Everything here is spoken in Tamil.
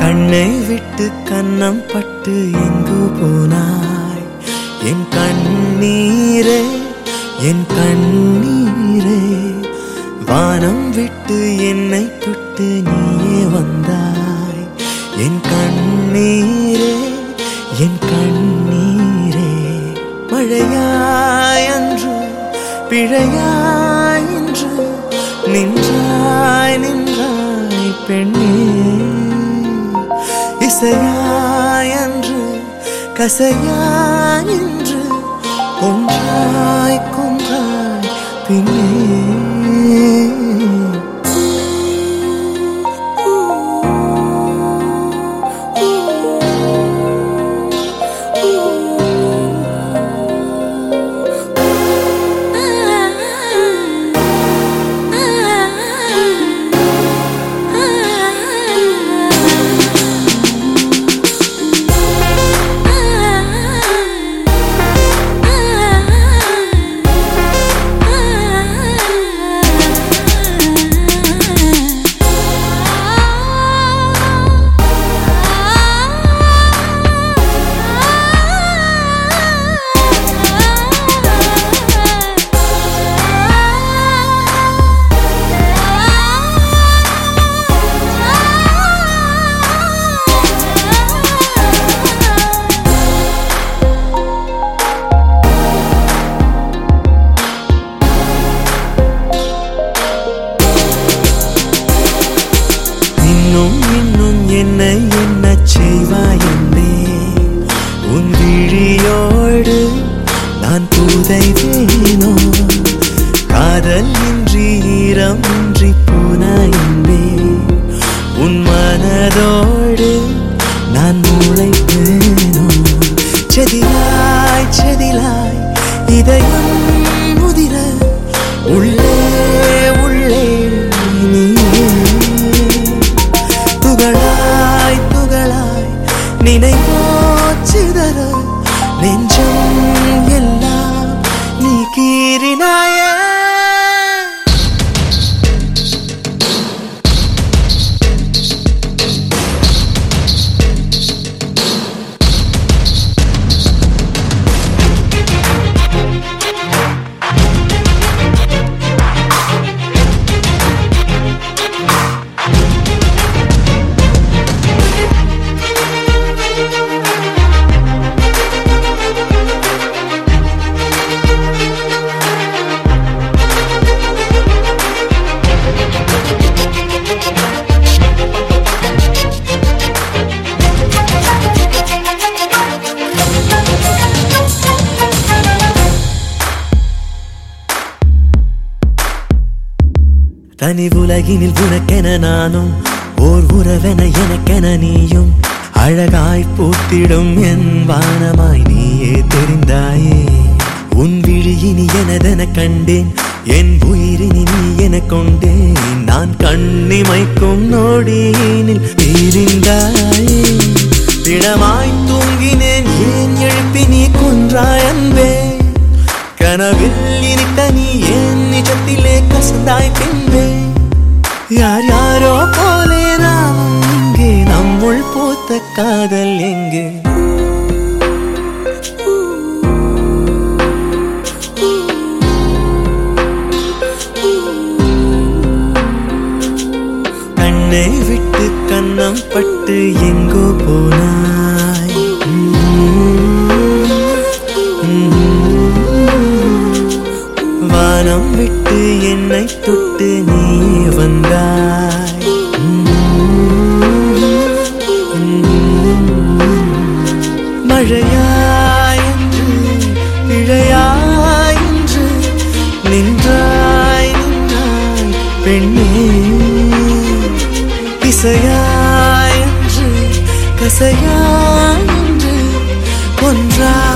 கண்ணை விட்டு கண்ணம் பட்டு எங்கு போனாய்? என் கண்ணீரே என் கண்ணீரே வானம் விட்டு என்னை தொட்டு நீயே வந்தாய். என் கண்ணீரே என் கண்ணீரே மழையாய் அன்று பிழையாய் இன்று நின்றாய் நின்றாய் பெண்ணே. கசையாயன்று கசையாயின்று கசையாய் கொன்றாய் கொன்றாய் பின்னே இன்னும் இன்னும் என்னை என்ன செய்வாய் என்பே உன் விழியோடு நான் புதைவேனோ காதல் இன்றி ஈரம் இன்றி போனா என்பே உன் மனதோடு நான் முளைப்பேனோ செதிலாய் செதிலாய் இதயம் துகளாய் நெஞ்சம் எல்லாம் நீ கீறினாய். தனி உலகினில் உனக்கென நானும் ஓர் உறவென எனக்கென நீயும். அழகாய் பூத்திடும் என் வானமாய் நீயே தெரிந்தாயே. உன் விழியினி எனதென கண்டேன் என் உயிரினி நீ என கொண்டேன். நான் கண்ணிமைக்கும் நோடியினில் தெரிந்தாயே திடமாய் தூங்கினேன் ஏன் எழுப்பி நீ கொன்றாய் அன்பே? கனவில் இனித்த நீ ஏன் நிஜத்திலே கசந்தாய் பின்பே? யார் யாரோ போலே நாம் இங்கே நம்முள் பூத்த காதல் எங்கே? கண்ணை விட்டு கண்ணம் பட்டு எங்கோ போனா வானம் விட்டு என்னை தொட்டு நீ வந்தாய். மழையாயின்று இழையாயின்று நின்றாய் நின்றாய் பெண்ணே. இசையாயின்று கசையாயின்று கொன்றாய்